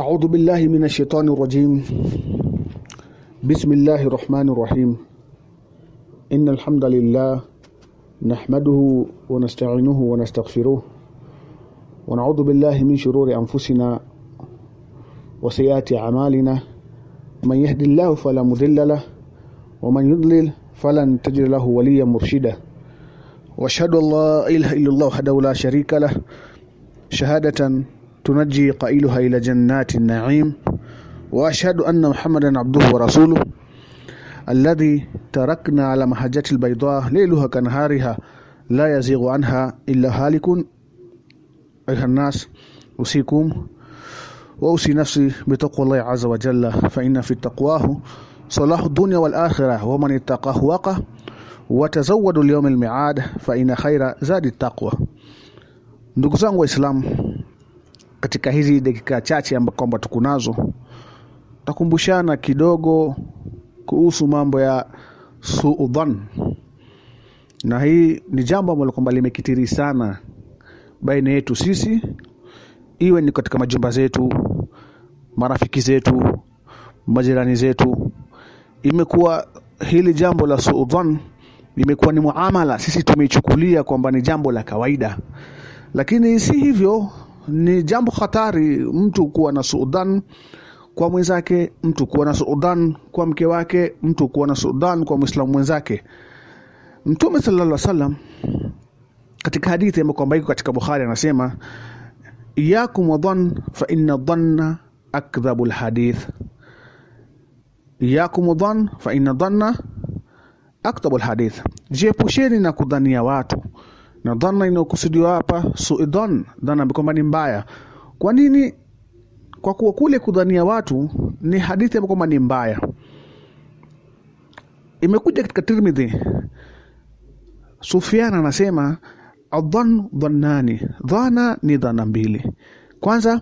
أعوذ بالله من الشيطان الرجيم. بسم الله الرحمن الرحيم. إن الحمد لله نحمده ونستعينه ونستغفره ونعوذ بالله من شرور أنفسنا وسيئات أعمالنا. من يهد الله فلا مضل له ومن يضلل فلن تجد له وليا مرشدا. وأشهد أن لا إله إلا الله وحده لا شريك له. شهادة تنجي قائلها إلى جنات النعيم وأشهد أن محمدا عبده ورسوله الذي تركنا على محجة البيضاء ليلها كنهارها لا يزيغ عنها إلا هالك أيها الناس أوصيكم وأوصي نفسي بتقوى الله عز وجل فإن في تقواه صلاح الدنيا والآخرة ومن اتقاه watazawadu lyaumi lmiad fa ina khaira zadi taqwa. Ndugu zangu Waislamu, katika hizi dakika chache amba kwamba tuko nazo, takumbushana kidogo kuhusu mambo ya suudhan na hii ni jambo ambalo kwamba limekitiri sana baina yetu sisi, iwe ni katika majumba zetu, marafiki zetu, majirani zetu. Imekuwa hili jambo la suudhan imekuwa limekuwa ni muamala, sisi tumeichukulia kwamba ni jambo la kawaida, lakini si hivyo. Ni jambo hatari mtu kuwa na suudhan kwa mwenzake, mtu kuwa na suudhan kwa mke wake, mtu kuwa na suudhan kwa mwislamu mwenzake. Mtume sallallahu alaihi wasallam katika hadithi ambayo kwamba iko katika Bukhari anasema iyakum wadhan fa inna dhanna akdhabu lhadith, iyakum wadhan fa inna dhanna akdhabu alhadith, jiepusheni na kudhania watu. Na dhana inayokusudiwa hapa suidhan, dhana kwamba ni mbaya. Kwa nini? Kwa kuwa kule kudhania watu ni hadithi ambayo kwamba ni mbaya. Imekuja katika Tirmidhi, Sufyan anasema adhan dhannani, dhana ni dhana mbili. Kwanza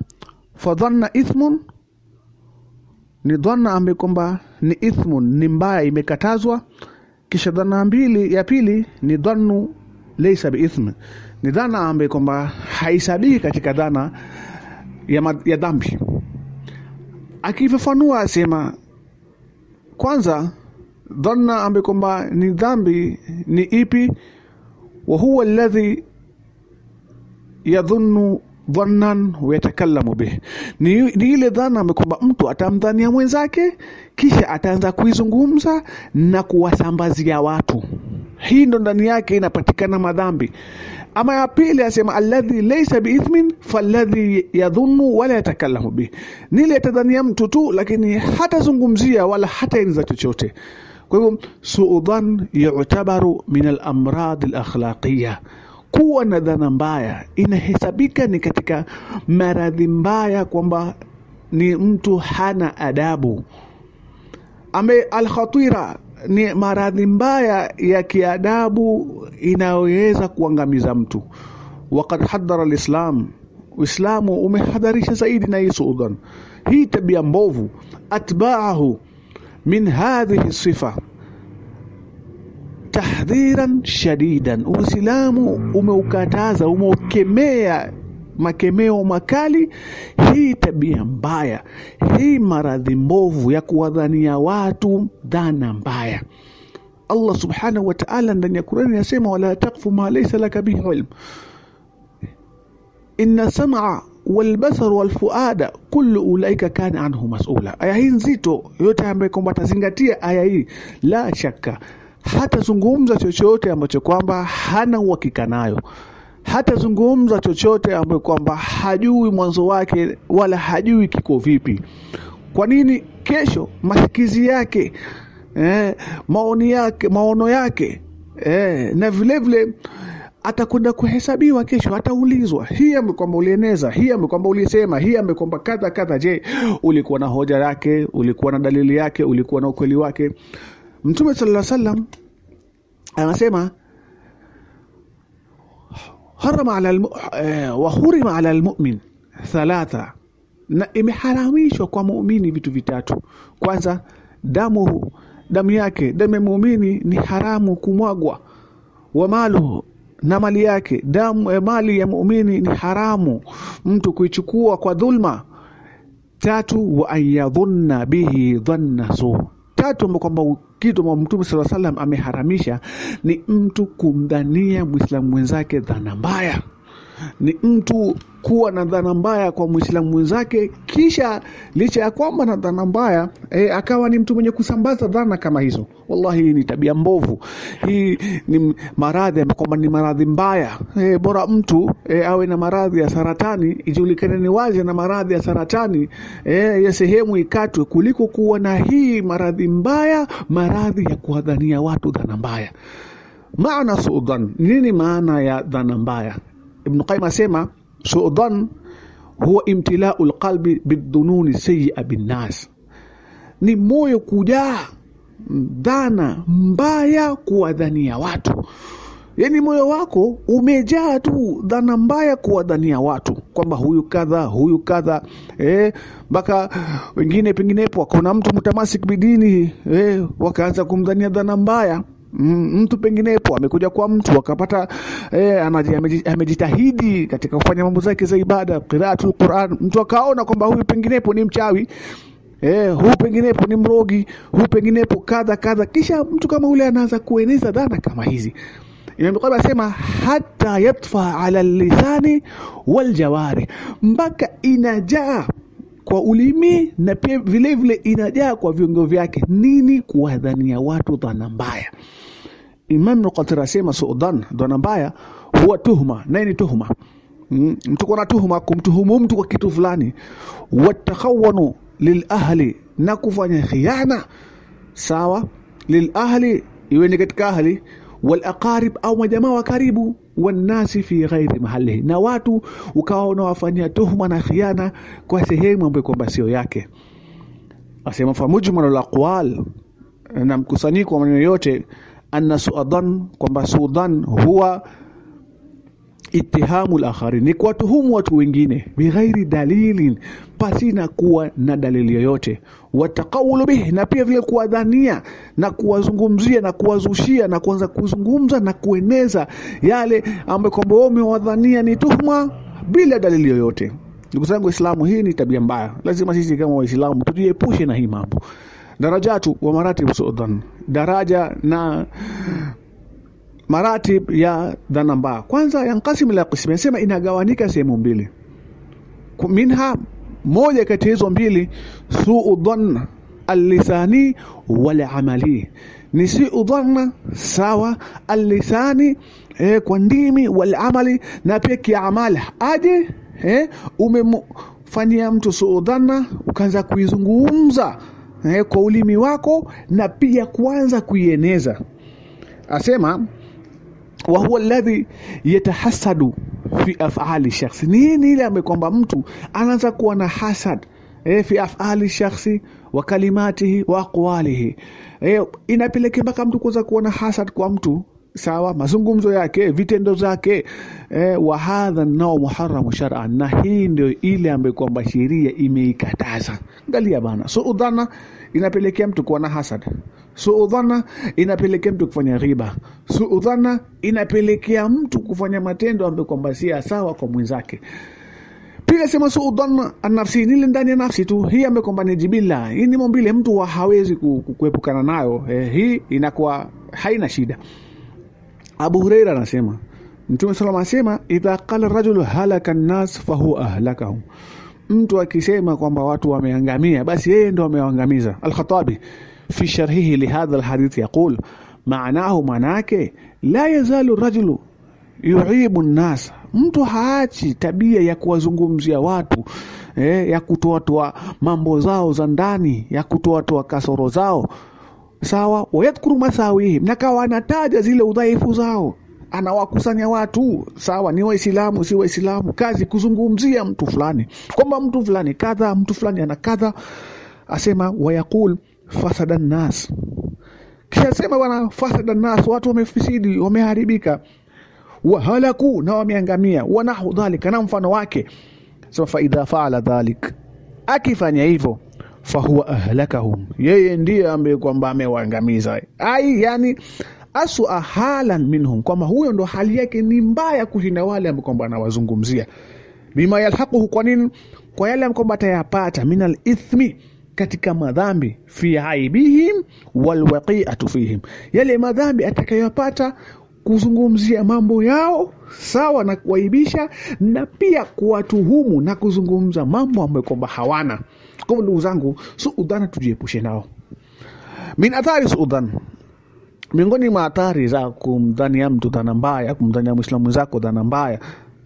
fadhanna ithmun, ni dhana ambayo kwamba ni ithmun, ni mbaya, imekatazwa kisha dhana mbili ya pili ni dhannu laysa biithm, ni dhana ambayo kwamba haisabiki katika dhana ya, ya dhambi. Akifafanua asema kwanza, dhana ambayo kwamba ni dhambi ni ipi? wa huwa alladhi yadhunnu dhannan wayatakallamu bih, ni, ni ile dhana ambayo kwamba mtu atamdhania mwenzake kisha ataanza kuizungumza na kuwasambazia watu. Hii ndo ndani yake inapatikana madhambi. Ama ya pili asema alladhi laisa biithmin falladhi yadhunnu wala yatakallamu bih, nili ile atadhania mtu tu, lakini hatazungumzia wala hataenza chochote. Kwa hivyo suudhan yutabaru min alamrad alakhlaqiya kuwa na dhana mbaya inahesabika ni katika maradhi mbaya, kwamba ni mtu hana adabu. Ame alkhatira ni maradhi mbaya ya kiadabu inayoweza kuangamiza mtu. Wakad hadhara lislam, Uislamu umehadharisha zaidi na hii suudhan, hii tabia mbovu. Atbaahu min hadhihi sifa tahdhiran shadidan, Uislamu umeukataza umeukemea makemeo makali hii tabia mbaya, hii maradhi mbovu ya kuwadhania watu dhana mbaya. Allah subhanahu wa ta'ala ndani ya Qur'ani anasema wala taqfu ma laysa laka bihi ilm inna sam'a walbasar walfuada kullu ulaika kana anhu mas'ula. Aya hii nzito, yote ambaye kwamba atazingatia aya hii, la shaka hatazungumza chochote ambacho kwamba hana uhakika nayo, hatazungumza chochote ambayo kwamba hajui mwanzo wake wala hajui kiko vipi. Kwa nini? Kesho masikizi yake eh, maoni yake maono yake eh, na vilevile vile, atakwenda kuhesabiwa kesho, ataulizwa hii ambaye kwamba ulieneza, hii ambaye kwamba ulisema, hii ambaye kwamba kadha kadha. Je, ulikuwa na hoja yake? Ulikuwa na dalili yake? Ulikuwa na ukweli wake? Mtume sallallahu alaihi wasallam anasema harama ala eh, وحرم على ala almu'min thalatha, na imeharamishwa kwa muumini vitu vitatu. Kwanza damu damu yake, damu ya muumini ni haramu kumwagwa. Wa maluhu na mali yake, damu eh, mali ya muumini ni haramu mtu kuichukua kwa dhulma. tatu wa an yadhunna bihi dhanna su tatu kwamba kitu ambao mtume sala salam ameharamisha ni mtu kumdhania mwislamu mwenzake dhana mbaya ni mtu kuwa na dhana mbaya kwa mwislamu mwenzake kisha licha ya kwamba na dhana mbaya e, akawa ni mtu mwenye kusambaza dhana kama hizo. Wallahi hii ni tabia mbovu. Hii ni maradhi kwamba ni maradhi mbaya. E, bora mtu e, awe na maradhi ya saratani ijulikane ni wazi na maradhi ya saratani e, ya sehemu ikatwe kuliko kuwa na hii maradhi mbaya maradhi ya kuwadhania watu dhana mbaya. Maana sudan, nini maana ya dhana mbaya ibnu Qayyim asema sudan huwa imtilau lqalbi bidhununi sayia binnas. Ni moyo kujaa dhana mbaya kuwadhania watu. Yaani moyo wako umejaa tu dhana mbaya kuwadhania watu. Kwamba huyu kadha huyu kadha mpaka eh, wengine penginepo wakaona mtu mtamasik bidini eh, wakaanza kumdhania dhana mbaya mtu penginepo amekuja kwa mtu akapata eh, amejitahidi katika kufanya mambo zake za ibada qiraatul Quran, mtu akaona kwamba huyu penginepo ni mchawi eh, huyu penginepo ni mrogi, huyu penginepo kadha kadha, kisha mtu kama ule anaanza kueneza dhana kama hizi. Anasema hata yatfa ala lisani wal jawari, mpaka inajaa kwa ulimi na pia vile vile inajaa kwa viungo vyake. Nini? Kuwadhania watu dhana mbaya. Imam Kathir asema suudhan, dhana mbaya huwa tuhuma, naye ni tuhuma mm, mtu kuna tuhuma, kumtuhumu mtu kwa kitu fulani, watakhawanu lilahli, na kufanya khiana sawa, lilahli, iwe ni katika ahli wal aqarib, au majamaa wa karibu wannasi fi ghairi mahalihi, na watu ukawa unawafanyia tuhuma na khiana kwa sehemu ambayo kwamba sio yake. Asema fa mujmalul aqwal, na mkusanyiko wa maneno yote, anna suadhan, kwamba sudan huwa itihamu lakharin, ni kuwatuhumu watu wengine bighairi dalilin, pasina kuwa na dalili yoyote, watakawulu bihi, na pia vile kuwadhania na kuwazungumzia na kuwazushia na kuanza kuzungumza na kueneza yale ambayo kwamba wao wamewadhania ni tuhuma bila dalili yoyote. Ndugu zangu Waislamu, hii ni tabia mbaya. Lazima sisi kama Waislamu tujiepushe na hii mambo. Darajatu wa maratibu sudan, daraja na maratib ya dhana mbaya. Kwanza, yankasimu ila qismi, anasema inagawanika sehemu mbili. Minha, moja kati hizo mbili, suu dhanna alisani wal amali, ni suu udhanna sawa, alisani eh, kwa ndimi, wal amali, na pia kiamali. Aje eh, umemfanyia mtu suu dhanna ukaanza kuizungumza eh, kwa ulimi wako na pia kuanza kuieneza, asema wa huwa alladhi yatahasadu fi afali shakhsi, ni ile ambaye kwamba mtu anaanza kuwa na hasad e, fi afali shakhsi wa kalimatihi wa aqwalihi. E, inapelekea mpaka mtu kuanza kuwa na hasad kwa mtu sawa, mazungumzo yake, vitendo zake eh, wa hadha nao muharamu shar'an, na hii ndio ile ambayo kwamba sheria imeikataza. Angalia bana, so udhana inapelekea mtu kuwa na hasad so udhana inapelekea mtu kufanya riba. so udhana inapelekea mtu kufanya matendo ambayo kwamba si sawa kwa mwenzake. Pia sema so udhana anafsi, nile ndani ya nafsi tu, hii ambayo kwamba ni jibila, hii ni mombile mtu hawezi kuepukana nayo. Eh, hii inakuwa haina shida. Abu Huraira anasema Mtume sallam anasema idha qala rajulu halaka nnas fahuwa ahlakahum, mtu akisema kwamba watu wameangamia, basi yeye ndo amewaangamiza. Alkhatabi fi sharhihi lihadha alhadith yaqul manahu manake la yazalu rajulu yuibu nnas, mtu haachi tabia ya kuwazungumzia watu eh, ya kutoatoa mambo zao za ndani, ya kutoatoa kasoro zao sawa, wayadhkuru masawihim, na kawa anataja zile udhaifu zao, anawakusanya watu. Sawa, ni Waislamu si Waislamu, kazi kuzungumzia mtu fulani. Kwamba mtu fulani kadha, mtu fulani ana kadha, asema wayaqul fasada nnas, kisha sema bwana, fasada nnas, watu wamefisidi, wameharibika, wahalaku, na wameangamia, wanahu dhalika, na mfano wake. Sema faidha faala dhalik, akifanya hivyo fahuwa ahlakahum, yeye ndiye ambaye kwamba amewaangamiza. Ai, yani aswa halan minhum, kwamba huyo ndo hali yake ni mbaya kushinda wale ambao kwamba anawazungumzia. bima yalhaquhu kwa nini kwa yale kwamba atayapata min alithmi katika madhambi fi aibihim walwaqiatu fihim yale madhambi atakayopata kuzungumzia mambo yao sawa na kuwaibisha na pia kuwatuhumu na kuzungumza mambo ambayo kwamba hawana kwa ndugu zangu suudhana tujiepushe nao. Min athari suudhan miongoni mwa athari za kumdhania mtu dhana mbaya kumdhania mwislamu mwenzako dhana mbaya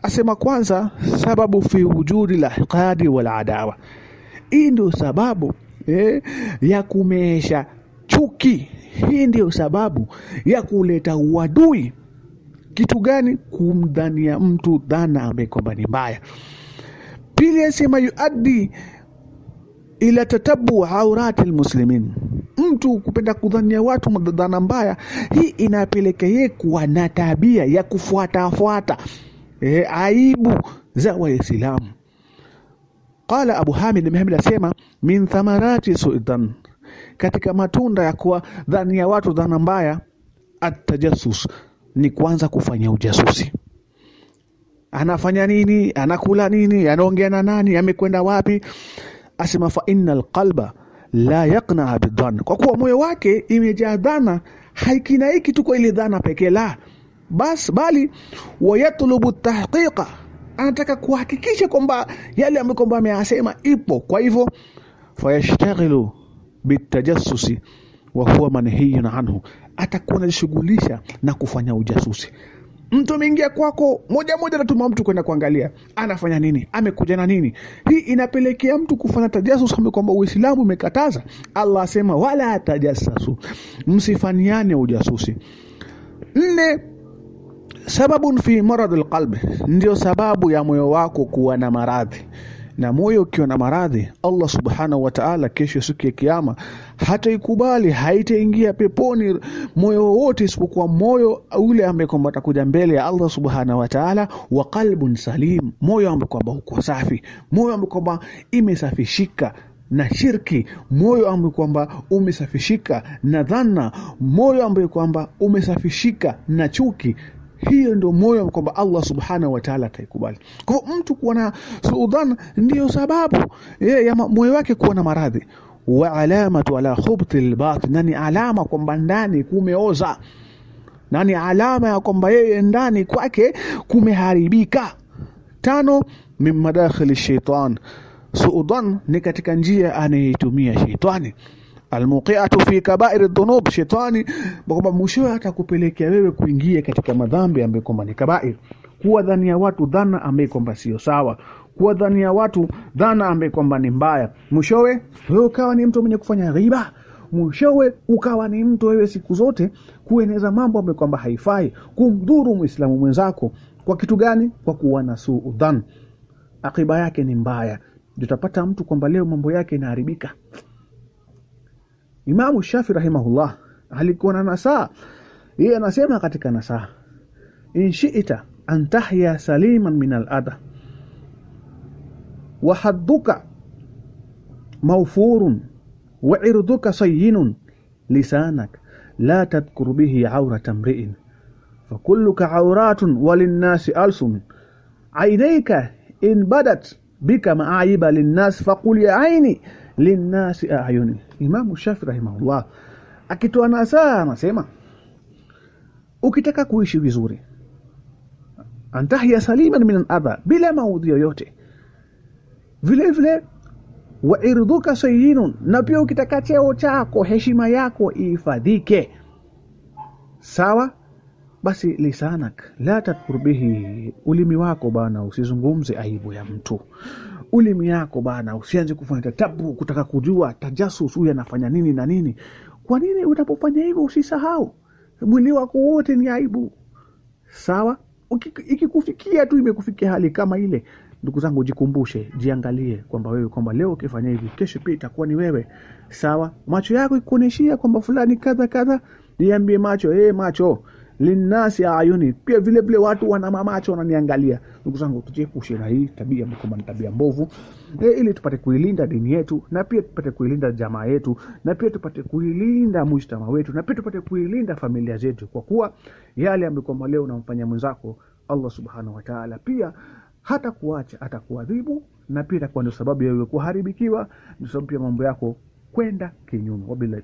asema kwanza sababu fi wujudi la hiqadi wal adawa. Hii ndio sababu eh, ya kumeesha chuki. Hii ndio sababu ya kuleta uadui. Kitu gani? Kumdhania mtu dhana ambaye kwamba ni mbaya. Pili asema yuaddi ila tatabu aurati lmuslimin mtu kupenda kudhania watu madhana mbaya hii inapeleka yeye kuwa na tabia ya kufuatafuata e, aibu za waislamu. Qala abu hamid mhamid asema min thamarati suidan katika matunda ya kuwa dhania watu dhana mbaya atajasus ni kuanza kufanya ujasusi. Anafanya nini? Anakula nini? Anaongea na nani? Amekwenda wapi asema fa inna qalba la yaqnaa bidhan kwa kuwa moyo wake imejaa dhana haikinaiki tu kwa ile dhana pekee la bas bali wayatlubu tahqiqa anataka kuhakikisha kwamba yale ambayo kwamba ameyasema ipo. Kwa hivyo fayashtaghilu bitajassusi wa huwa manhiyun anhu atakuwa anajishughulisha na kufanya ujasusi mtu ameingia kwako moja moja anatuma mtu kwenda kuangalia. Anafanya nini? Amekuja na nini? Hii inapelekea mtu kufanya tajasus kwamba uislamu umekataza. Allah asema wala tajasasu msifaniane ujasusi. Nne sababun fi maradhi alqalbi ndio sababu ya moyo wako kuwa na maradhi. Na moyo ukiwa na maradhi allah subhanahu wa taala kesho siku ya kiama hataikubali haitaingia peponi moyo wowote isipokuwa moyo ule ambaye kwamba atakuja mbele ya allah subhanahu wa taala wa qalbun salim moyo ambaye kwamba uko safi moyo ambaye kwamba imesafishika na shirki moyo ambaye kwamba umesafishika na dhana moyo ambaye kwamba umesafishika na chuki. Hiyo ndio moyo kwamba allah subhanahu wataala ataikubali. Kwa mtu kuwa na suudhan ndiyo sababu ye, ya moyo wake kuwa na maradhi wa alamatu ala khubti albatin nani alama kwamba ndani kumeoza? Nani alama ya kwamba yeye ndani kwake kumeharibika? Tano min madakhili shaitan suudan, ni katika njia anayeitumia sheitani almuqiatu fi kabairi dhunub shetani kwamba mwishowe atakupelekea wewe kuingia katika madhambi ambayo kwamba ni kabair. Kuwa dhani ya watu dhana ambayo kwamba sio sawa kuwa dhani ya watu dhana ambaye kwamba ni mbaya. Mwishowe wewe ukawa ni mtu mwenye kufanya riba. Mwishowe ukawa ni mtu wewe siku zote kueneza mambo ambayo kwamba haifai kumdhuru mwislamu mwenzako. Kwa kitu gani? Kwa kuwa na suu dhan akiba yake ni mbaya. Utapata mtu kwamba leo mambo yake inaharibika Imamu Shafi rahimahullah alikuwa na nasaa, yeye anasema katika nasaa, inshita antahya an saliman min al-adha wa hadduka mawfurun wa irduka sayyinun lisanak la tadhkur bihi aurata mri'in fakulluka auratun walinnasi alsun aynayka in badat bika ma'ayiba linnas faqul ya aini linnasi ayuni. Imamu Shafi rahimahullah akitoa nasaha anasema, ukitaka kuishi vizuri, antahya saliman min aladha, bila maudhi yoyote, vile vile wa irduka sayyinun, na pia ukitaka cheo chako heshima yako ihifadhike, sawa? Basi lisanak la tadkur bihi, ulimi wako bana usizungumze aibu ya mtu. Ulimi yako bana usianze kufanya tatabu kutaka kujua tajasus huyu anafanya nini na nini. Kwa nini unapofanya hivyo usisahau? Mwili wako wote ni aibu. Sawa? Ikikufikia tu imekufikia hali kama ile ndugu zangu jikumbushe jiangalie kwamba wewe kwamba leo ukifanya hivi kesho pia itakuwa ni wewe. Sawa? Macho yako ikuoneshia kwamba fulani kadha kadha. Niambie macho hey, macho. Linnasi ayuni. Pia vile vile watu wana mamacho wananiangalia. Ndugu zangu tujiepushe na hii tabia kwamba ni tabia mbovu. E, ili tupate kuilinda dini yetu na pia tupate kuilinda jamaa yetu na pia tupate kuilinda mujtama wetu na pia tupate kuilinda familia zetu. Kwa kuwa yale ambayo kwamba leo unamfanya mwenzako allah subhanahu wataala pia hata kuacha atakuadhibu na pia itakuwa ndio sababu ya wewe kuharibikiwa. Ndio sababu pia mambo yako kwenda kinyume. Wabillahi